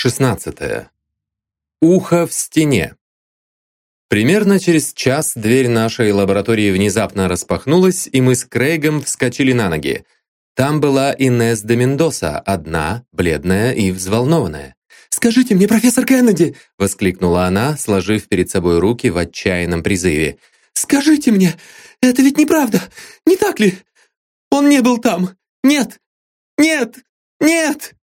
16. Ухо в стене. Примерно через час дверь нашей лаборатории внезапно распахнулась, и мы с Крейгом вскочили на ноги. Там была Инес де Мендоса, одна, бледная и взволнованная. «Скажите мне, профессор Кеннеди!» — воскликнула она, сложив перед собой руки в отчаянном призыве. «Скажите мне, это ведь неправда, не так ли? Он не был там! Нет! Нет! Нет!»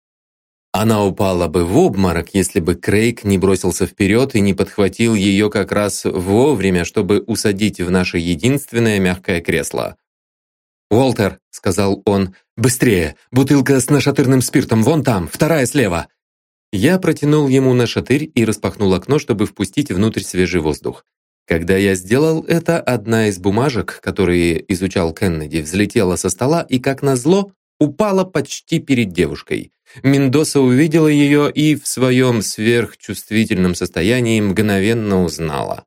Она упала бы в обморок, если бы Крейг не бросился вперед и не подхватил ее как раз вовремя, чтобы усадить в наше единственное мягкое кресло. «Уолтер», — сказал он, — «быстрее! Бутылка с нашатырным спиртом вон там, вторая слева!» Я протянул ему нашатырь и распахнул окно, чтобы впустить внутрь свежий воздух. Когда я сделал это, одна из бумажек, которые изучал Кеннеди, взлетела со стола и, как назло, упала почти перед девушкой. Мендоса увидела ее и в своем сверхчувствительном состоянии мгновенно узнала.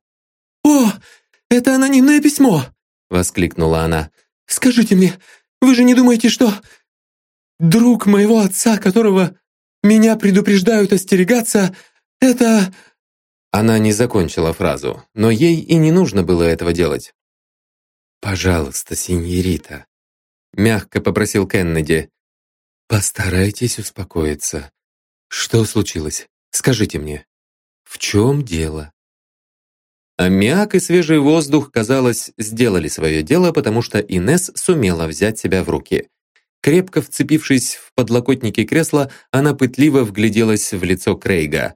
«О, это анонимное письмо!» — воскликнула она. «Скажите мне, вы же не думаете, что друг моего отца, которого меня предупреждают остерегаться, это...» Она не закончила фразу, но ей и не нужно было этого делать. «Пожалуйста, синьорита», мягко попросил Кеннеди. «Постарайтесь успокоиться. Что случилось? Скажите мне. В чем дело?» Аммиак и свежий воздух, казалось, сделали свое дело, потому что Инес сумела взять себя в руки. Крепко вцепившись в подлокотники кресла, она пытливо вгляделась в лицо Крейга.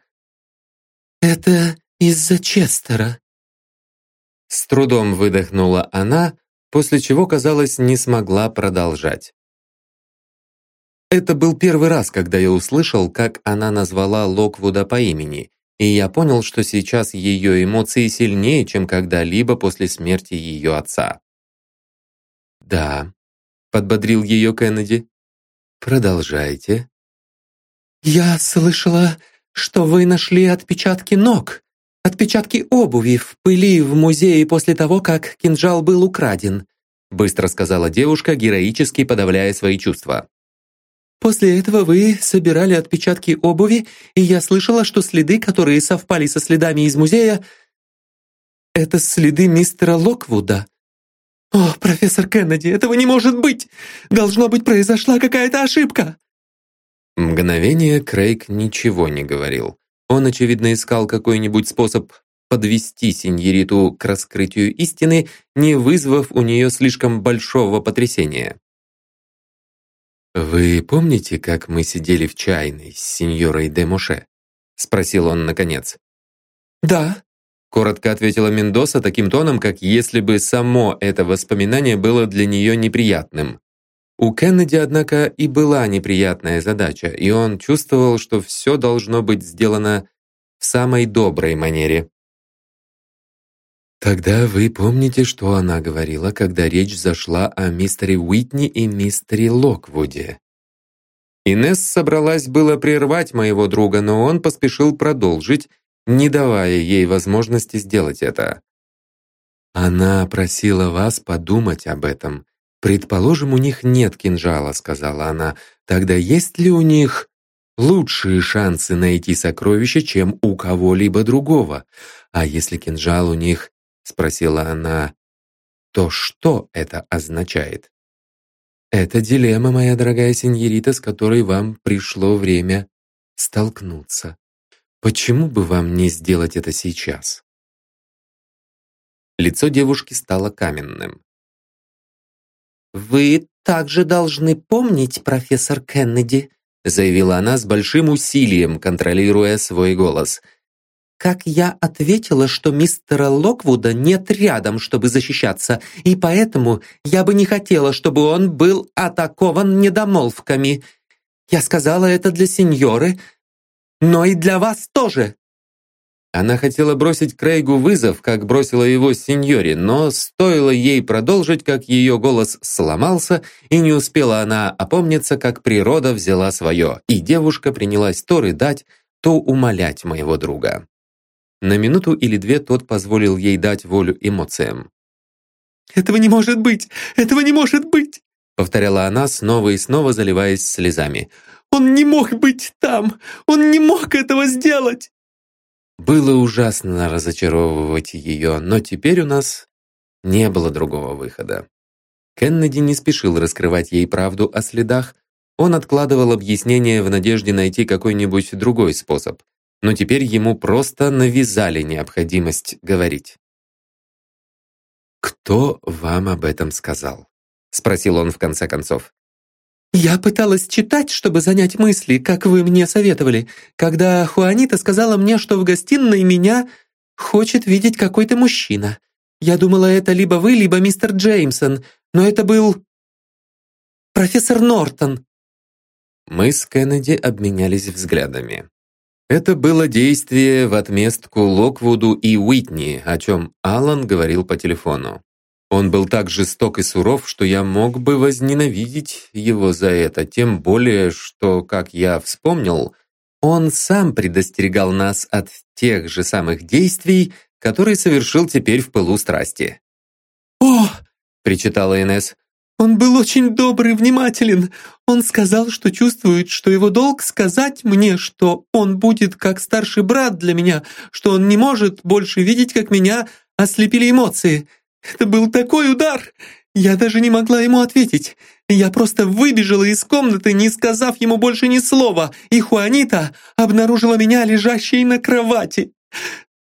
«Это из-за Честера». С трудом выдохнула она, после чего, казалось, не смогла продолжать. Это был первый раз, когда я услышал, как она назвала Локвуда по имени, и я понял, что сейчас ее эмоции сильнее, чем когда-либо после смерти ее отца. «Да», — подбодрил ее Кеннеди. «Продолжайте». «Я слышала, что вы нашли отпечатки ног», Отпечатки обуви в пыли в музее после того, как кинжал был украден», быстро сказала девушка, героически подавляя свои чувства. «После этого вы собирали отпечатки обуви, и я слышала, что следы, которые совпали со следами из музея, это следы мистера Локвуда. О, профессор Кеннеди, этого не может быть! Должно быть, произошла какая-то ошибка!» Мгновение Крейг ничего не говорил. Он, очевидно, искал какой-нибудь способ подвести сеньориту к раскрытию истины, не вызвав у нее слишком большого потрясения. «Вы помните, как мы сидели в чайной с сеньорой де Моше?» — спросил он наконец. «Да», — коротко ответила Мендоса таким тоном, как если бы само это воспоминание было для нее неприятным. У Кеннеди, однако, и была неприятная задача, и он чувствовал, что все должно быть сделано в самой доброй манере. «Тогда вы помните, что она говорила, когда речь зашла о мистере Уитни и мистере Локвуде?» Инесс собралась было прервать моего друга, но он поспешил продолжить, не давая ей возможности сделать это. «Она просила вас подумать об этом, «Предположим, у них нет кинжала», — сказала она. «Тогда есть ли у них лучшие шансы найти сокровище, чем у кого-либо другого? А если кинжал у них, — спросила она, — то что это означает?» «Это дилемма, моя дорогая сеньорита, с которой вам пришло время столкнуться. Почему бы вам не сделать это сейчас?» Лицо девушки стало каменным. «Вы также должны помнить, профессор Кеннеди», заявила она с большим усилием, контролируя свой голос. «Как я ответила, что мистера Локвуда нет рядом, чтобы защищаться, и поэтому я бы не хотела, чтобы он был атакован недомолвками. Я сказала это для сеньоры, но и для вас тоже». Она хотела бросить Крейгу вызов, как бросила его сеньоре, но стоило ей продолжить, как ее голос сломался, и не успела она опомниться, как природа взяла свое, и девушка принялась то рыдать, то умолять моего друга. На минуту или две тот позволил ей дать волю эмоциям. «Этого не может быть! Этого не может быть!» повторяла она, снова и снова заливаясь слезами. Он не мог быть там! Он не мог этого сделать!» Было ужасно разочаровывать ее, но теперь у нас не было другого выхода. Кеннеди не спешил раскрывать ей правду о следах, он откладывал объяснение в надежде найти какой-нибудь другой способ, но теперь ему просто навязали необходимость говорить. «Кто вам об этом сказал?» — спросил он в конце концов. «Я пыталась читать, чтобы занять мысли, как вы мне советовали, когда Хуанита сказала мне, что в гостиной меня хочет видеть какой-то мужчина. Я думала, это либо вы, либо мистер Джеймсон, но это был... профессор Нортон». Мы с Кеннеди обменялись взглядами. Это было действие в отместку Локвуду и Уитни, о чем Алан говорил по телефону. Он был так жесток и суров, что я мог бы возненавидеть его за это, тем более, что, как я вспомнил, он сам предостерегал нас от тех же самых действий, которые совершил теперь в пылу страсти. «О!» — причитала Инесс. Он был очень добрый, внимателен. Он сказал, что чувствует, что его долг сказать мне, что он будет как старший брат для меня, что он не может больше видеть, как меня ослепили эмоции. Это был такой удар! Я даже не могла ему ответить. Я просто выбежала из комнаты, не сказав ему больше ни слова, и Хуанита обнаружила меня лежащей на кровати.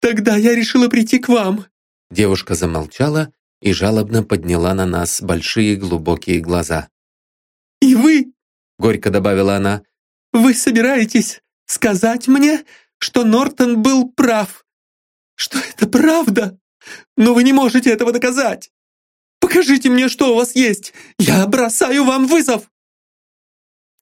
Тогда я решила прийти к вам». Девушка замолчала, и жалобно подняла на нас большие глубокие глаза. «И вы?» — горько добавила она. «Вы собираетесь сказать мне, что Нортон был прав? Что это правда? Но вы не можете этого доказать! Покажите мне, что у вас есть! Я бросаю вам вызов!»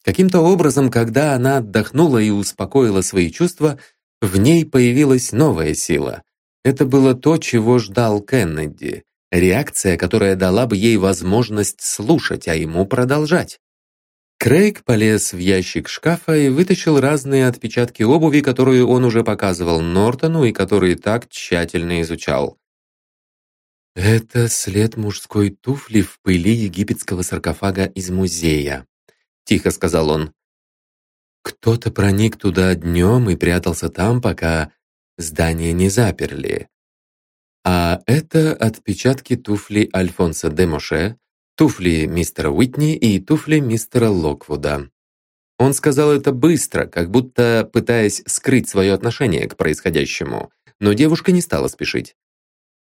Каким-то образом, когда она отдохнула и успокоила свои чувства, в ней появилась новая сила. Это было то, чего ждал Кеннеди. Реакция, которая дала бы ей возможность слушать, а ему продолжать. Крейг полез в ящик шкафа и вытащил разные отпечатки обуви, которую он уже показывал Нортону и которые так тщательно изучал. «Это след мужской туфли в пыли египетского саркофага из музея», — тихо сказал он. «Кто-то проник туда днем и прятался там, пока здание не заперли. А это отпечатки туфли Альфонса де Моше, туфли мистера Уитни и туфли мистера Локвуда. Он сказал это быстро, как будто пытаясь скрыть свое отношение к происходящему, но девушка не стала спешить.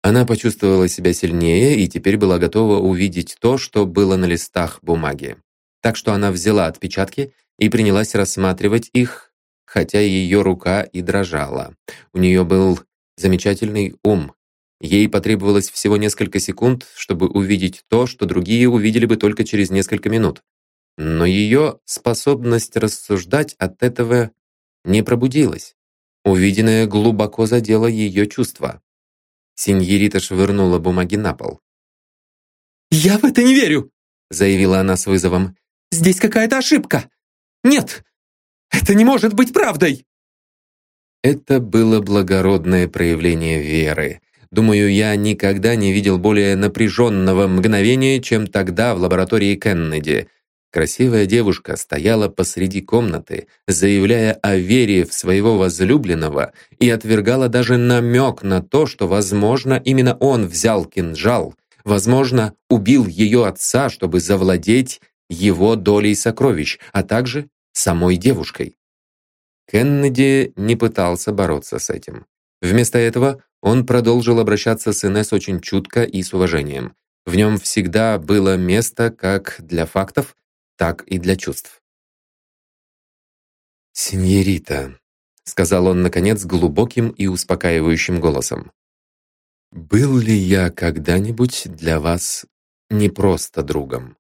Она почувствовала себя сильнее и теперь была готова увидеть то, что было на листах бумаги. Так что она взяла отпечатки и принялась рассматривать их, хотя ее рука и дрожала. У нее был замечательный ум, Ей потребовалось всего несколько секунд, чтобы увидеть то, что другие увидели бы только через несколько минут. Но ее способность рассуждать от этого не пробудилась. Увиденное глубоко задело ее чувства. Синьерита швырнула бумаги на пол. «Я в это не верю!» заявила она с вызовом. «Здесь какая-то ошибка! Нет! Это не может быть правдой!» Это было благородное проявление веры, Думаю, я никогда не видел более напряженного мгновения, чем тогда в лаборатории Кеннеди. Красивая девушка стояла посреди комнаты, заявляя о вере в своего возлюбленного и отвергала даже намек на то, что, возможно, именно он взял кинжал, возможно, убил ее отца, чтобы завладеть его долей сокровищ, а также самой девушкой. Кеннеди не пытался бороться с этим. Вместо этого он продолжил обращаться с Инесс очень чутко и с уважением. В нем всегда было место как для фактов, так и для чувств. «Синьорита», — сказал он, наконец, глубоким и успокаивающим голосом, «был ли я когда-нибудь для вас не просто другом?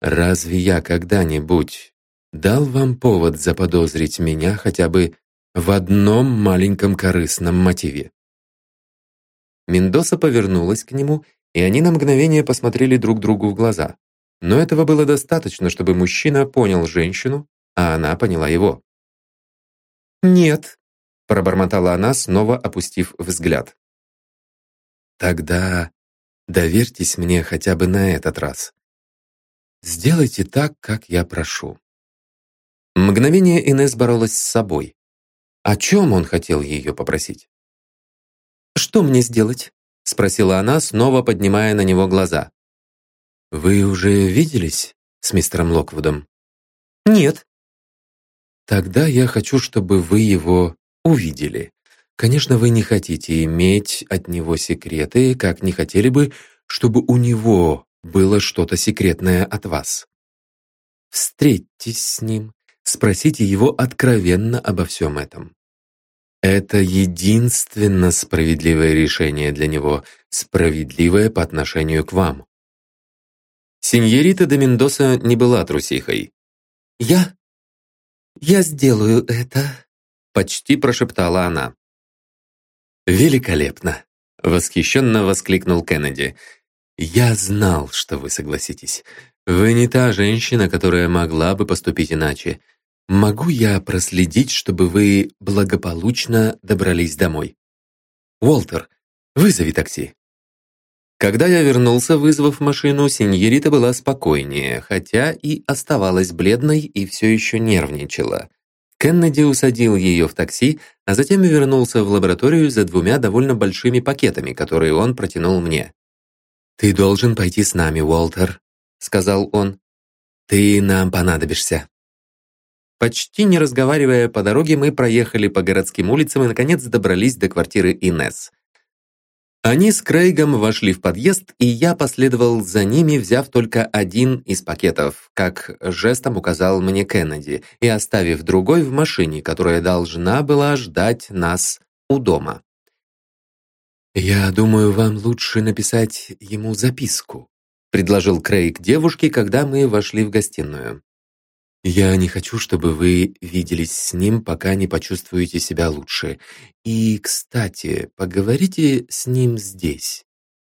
Разве я когда-нибудь дал вам повод заподозрить меня хотя бы в одном маленьком корыстном мотиве?» Мендоса повернулась к нему, и они на мгновение посмотрели друг другу в глаза. Но этого было достаточно, чтобы мужчина понял женщину, а она поняла его. «Нет», — пробормотала она, снова опустив взгляд. «Тогда доверьтесь мне хотя бы на этот раз. Сделайте так, как я прошу. Мгновение Инесс боролась с собой. О чем он хотел ее попросить? «Что мне сделать?» — спросила она, снова поднимая на него глаза. «Вы уже виделись с мистером Локвудом?» «Нет». «Тогда я хочу, чтобы вы его увидели. Конечно, вы не хотите иметь от него секреты, как не хотели бы, чтобы у него было что-то секретное от вас. Встретьтесь с ним, спросите его откровенно обо всем этом. Это единственно справедливое решение для него, справедливое по отношению к вам. Синьорита де Мендоса не была трусихой. «Я... я сделаю это», — почти прошептала она. «Великолепно!» — восхищенно воскликнул Кеннеди. «Я знал, что вы согласитесь. Вы не та женщина, которая могла бы поступить иначе. Могу я проследить, чтобы вы благополучно добрались домой? Уолтер, вызови такси». Когда я вернулся, вызвав машину, сеньорита была спокойнее, хотя и оставалась бледной и все еще нервничала. Кеннеди усадил ее в такси, а затем вернулся в лабораторию за двумя довольно большими пакетами, которые он протянул мне. «Ты должен пойти с нами, Уолтер», — сказал он. «Ты нам понадобишься». Почти не разговаривая по дороге, мы проехали по городским улицам и, наконец, добрались до квартиры Инесс. Они с Крейгом вошли в подъезд, и я последовал за ними, взяв только один из пакетов, как жестом указал мне Кеннеди, и оставив другой в машине, которая должна была ждать нас у дома. «Я думаю, вам лучше написать ему записку», предложил Крейг девушке, когда мы вошли в гостиную. «Я не хочу, чтобы вы виделись с ним, пока не почувствуете себя лучше. И, кстати, поговорите с ним здесь,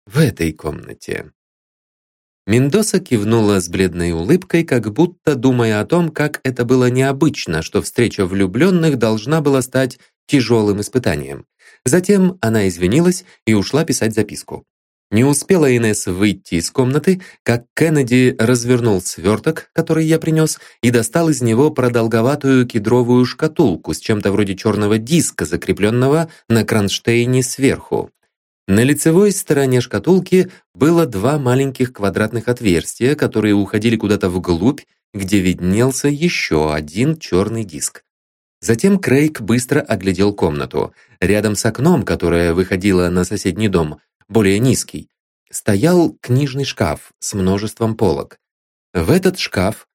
в этой комнате». Мендоса кивнула с бледной улыбкой, как будто думая о том, как это было необычно, что встреча влюбленных должна была стать тяжелым испытанием. Затем она извинилась и ушла писать записку. Не успела Инесс выйти из комнаты, как Кеннеди развернул сверток, который я принес, и достал из него продолговатую кедровую шкатулку с чем-то вроде черного диска, закрепленного на кронштейне сверху. На лицевой стороне шкатулки было два маленьких квадратных отверстия, которые уходили куда-то вглубь, где виднелся еще один черный диск. Затем Крейг быстро оглядел комнату. Рядом с окном, которое выходило на соседний дом, более низкий, стоял книжный шкаф с множеством полок. В этот шкаф,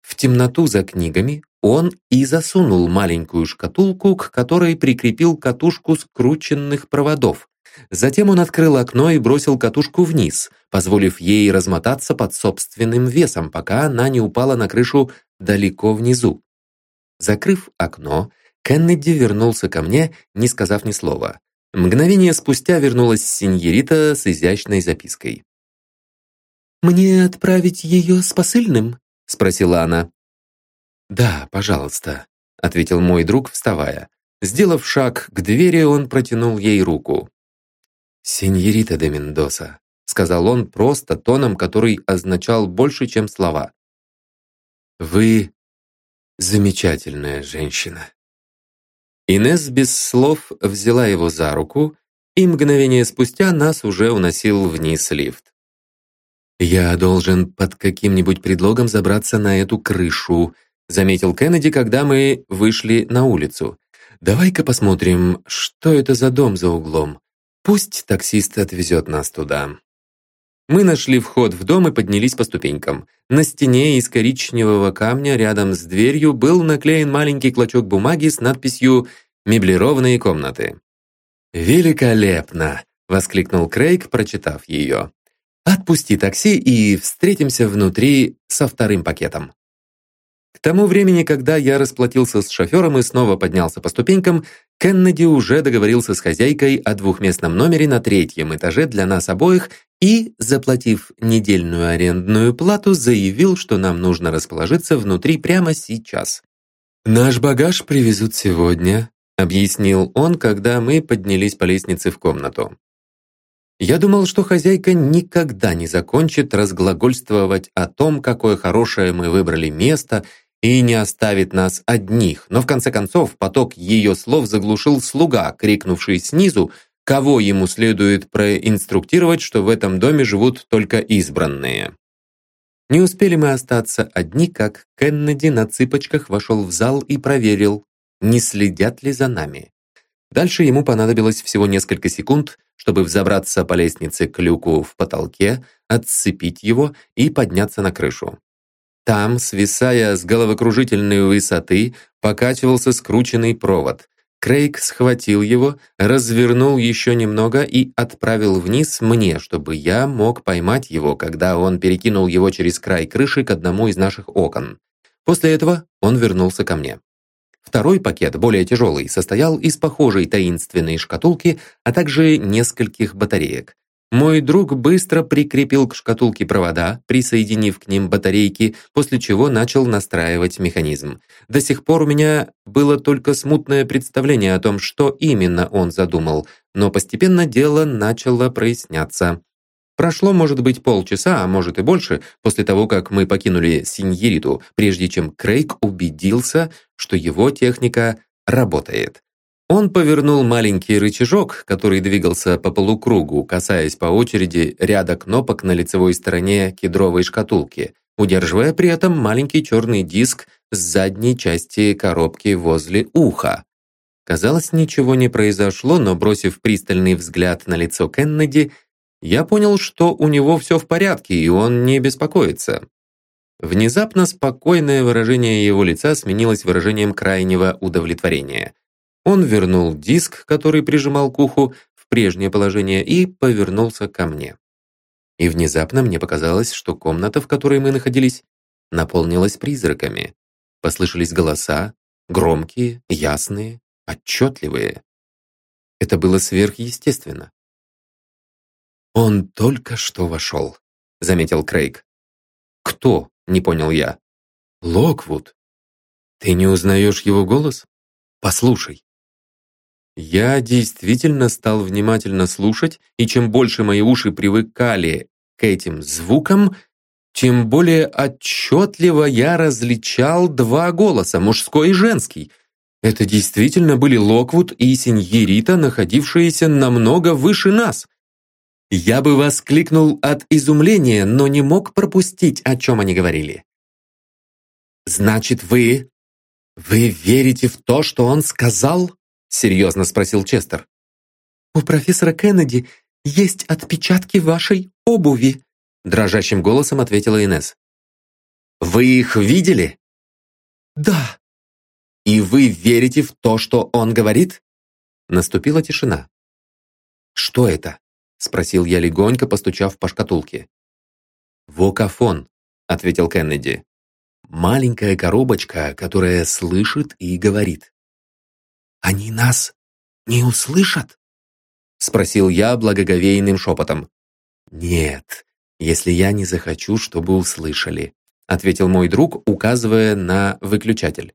в темноту за книгами, он и засунул маленькую шкатулку, к которой прикрепил катушку скрученных проводов. Затем он открыл окно и бросил катушку вниз, позволив ей размотаться под собственным весом, пока она не упала на крышу далеко внизу. Закрыв окно, Кеннеди вернулся ко мне, не сказав ни слова. Мгновение спустя вернулась сеньорита с изящной запиской. «Мне отправить ее с посыльным?» — спросила она. «Да, пожалуйста», — ответил мой друг, вставая. Сделав шаг к двери, он протянул ей руку. «Сеньорита де Мендоса», — сказал он просто тоном, который означал больше, чем слова. «Вы замечательная женщина». Инес без слов взяла его за руку, и мгновение спустя нас уже уносил вниз лифт. «Я должен под каким-нибудь предлогом забраться на эту крышу», заметил Кеннеди, когда мы вышли на улицу. «Давай-ка посмотрим, что это за дом за углом. Пусть таксист отвезет нас туда». Мы нашли вход в дом и поднялись по ступенькам. На стене из коричневого камня рядом с дверью был наклеен маленький клочок бумаги с надписью «Меблированные комнаты». «Великолепно!» — воскликнул Крейг, прочитав ее. «Отпусти такси и встретимся внутри со вторым пакетом». Тому времени, когда я расплатился с шофером и снова поднялся по ступенькам, Кеннеди уже договорился с хозяйкой о двухместном номере на третьем этаже для нас обоих и, заплатив недельную арендную плату, заявил, что нам нужно расположиться внутри прямо сейчас. «Наш багаж привезут сегодня», — объяснил он, когда мы поднялись по лестнице в комнату. Я думал, что хозяйка никогда не закончит разглагольствовать о том, какое хорошее мы выбрали место и не оставит нас одних, но в конце концов поток ее слов заглушил слуга, крикнувший снизу, кого ему следует проинструктировать, что в этом доме живут только избранные. Не успели мы остаться одни, как Кеннеди на цыпочках вошел в зал и проверил, не следят ли за нами. Дальше ему понадобилось всего несколько секунд, чтобы взобраться по лестнице к люку в потолке, отцепить его и подняться на крышу. Там, свисая с головокружительной высоты, покачивался скрученный провод. Крейг схватил его, развернул еще немного и отправил вниз мне, чтобы я мог поймать его, когда он перекинул его через край крыши к одному из наших окон. После этого он вернулся ко мне. Второй пакет, более тяжелый, состоял из похожей таинственной шкатулки, а также нескольких батареек. Мой друг быстро прикрепил к шкатулке провода, присоединив к ним батарейки, после чего начал настраивать механизм. До сих пор у меня было только смутное представление о том, что именно он задумал, но постепенно дело начало проясняться. Прошло, может быть, полчаса, а может и больше, после того, как мы покинули Синьериту, прежде чем Крейг убедился, что его техника работает. Он повернул маленький рычажок, который двигался по полукругу, касаясь по очереди ряда кнопок на лицевой стороне кедровой шкатулки, удерживая при этом маленький черный диск с задней части коробки возле уха. Казалось, ничего не произошло, но бросив пристальный взгляд на лицо Кеннеди, я понял, что у него все в порядке, и он не беспокоится. Внезапно спокойное выражение его лица сменилось выражением крайнего удовлетворения. Он вернул диск, который прижимал к уху, в прежнее положение и повернулся ко мне. И внезапно мне показалось, что комната, в которой мы находились, наполнилась призраками. Послышались голоса, громкие, ясные, отчетливые. Это было сверхъестественно. «Он только что вошел», — заметил Крейг. «Кто?» — не понял я. «Локвуд. Ты не узнаешь его голос? Послушай». Я действительно стал внимательно слушать, и чем больше мои уши привыкали к этим звукам, тем более отчетливо я различал два голоса, мужской и женский. Это действительно были Локвуд и Синьерита, находившиеся намного выше нас. Я бы воскликнул от изумления, но не мог пропустить, о чем они говорили. «Значит, вы... вы верите в то, что он сказал?» Серьезно спросил Честер. «У профессора Кеннеди есть отпечатки вашей обуви», дрожащим голосом ответила Инесс. «Вы их видели?» «Да». «И вы верите в то, что он говорит?» Наступила тишина. «Что это?» — спросил я легонько, постучав по шкатулке. «Вокафон», — ответил Кеннеди. «Маленькая коробочка, которая слышит и говорит». «Они нас не услышат?» Спросил я благоговейным шепотом. «Нет, если я не захочу, чтобы услышали», ответил мой друг, указывая на выключатель.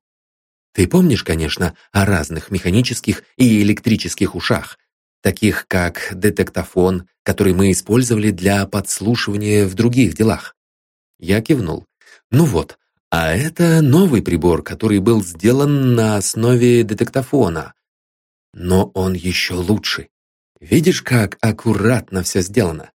«Ты помнишь, конечно, о разных механических и электрических ушах, таких как детектофон, который мы использовали для подслушивания в других делах?» Я кивнул. «Ну вот, а это новый прибор, который был сделан на основе детектофона. Но он еще лучше. Видишь, как аккуратно все сделано?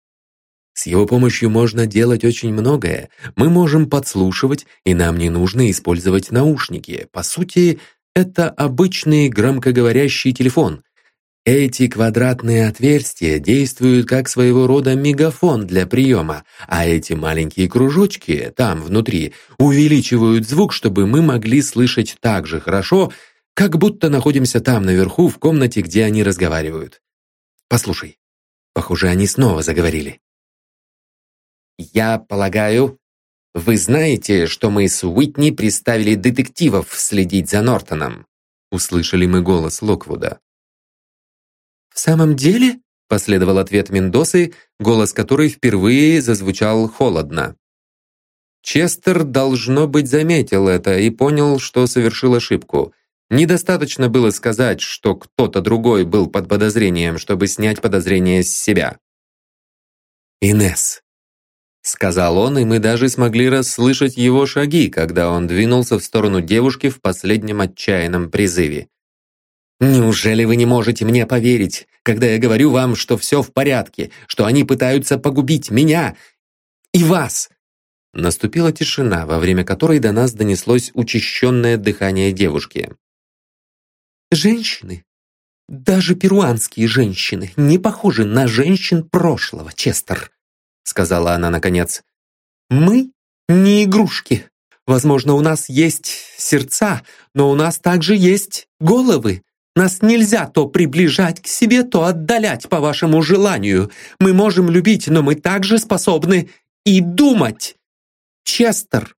С его помощью можно делать очень многое. Мы можем подслушивать, и нам не нужно использовать наушники. По сути, это обычный громкоговорящий телефон, эти квадратные отверстия действуют как своего рода мегафон для приема, а эти маленькие кружочки там внутри увеличивают звук, чтобы мы могли слышать так же хорошо, как будто находимся там наверху в комнате, где они разговаривают. Послушай, похоже, они снова заговорили. «Я полагаю, вы знаете, что мы с Уитни приставили детективов следить за Нортоном?» Услышали мы голос Локвуда. «В самом деле?» – последовал ответ Мендосы, голос которой впервые зазвучал холодно. Честер, должно быть, заметил это и понял, что совершил ошибку. Недостаточно было сказать, что кто-то другой был под подозрением, чтобы снять подозрение с себя. «Инесс, сказал он, и мы даже смогли расслышать его шаги, когда он двинулся в сторону девушки в последнем отчаянном призыве. «Неужели вы не можете мне поверить, когда я говорю вам, что все в порядке, что они пытаются погубить меня и вас?» Наступила тишина, во время которой до нас донеслось учащенное дыхание девушки. «Женщины, даже перуанские женщины, не похожи на женщин прошлого, Честер», сказала она наконец. «Мы не игрушки. Возможно, у нас есть сердца, но у нас также есть головы. Нас нельзя то приближать к себе, то отдалять по вашему желанию. Мы можем любить, но мы также способны и думать. Честер,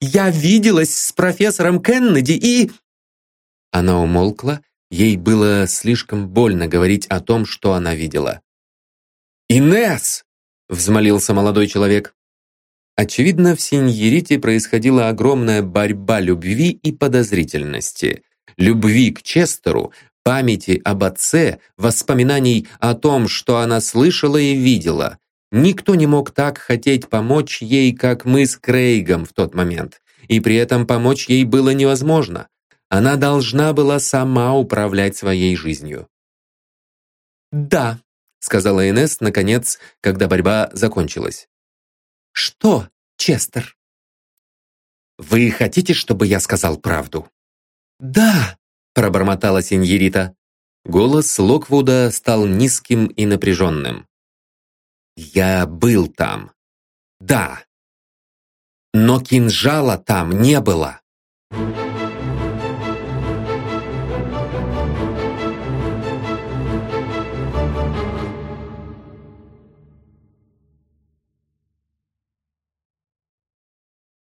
я виделась с профессором Кеннеди и...» Она умолкла, ей было слишком больно говорить о том, что она видела. «Инесс!» — взмолился молодой человек. Очевидно, в Синьерите происходила огромная борьба любви и подозрительности. Любви к Честеру, памяти об отце, воспоминаний о том, что она слышала и видела. Никто не мог так хотеть помочь ей, как мы с Крейгом в тот момент. И при этом помочь ей было невозможно. Она должна была сама управлять своей жизнью. «Да», — сказала Инесс, наконец, когда борьба закончилась. «Что, Честер?» «Вы хотите, чтобы я сказал правду?» «Да», — пробормотала сеньорита. Голос Локвуда стал низким и напряженным. Я был там. Да. Но кинжала там не было. Thank you.